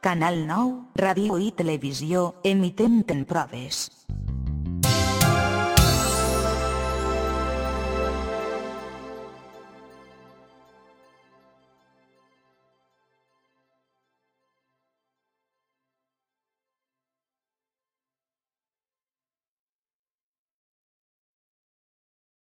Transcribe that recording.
Canal 9, Ràdio i Televisió, emitent en proves.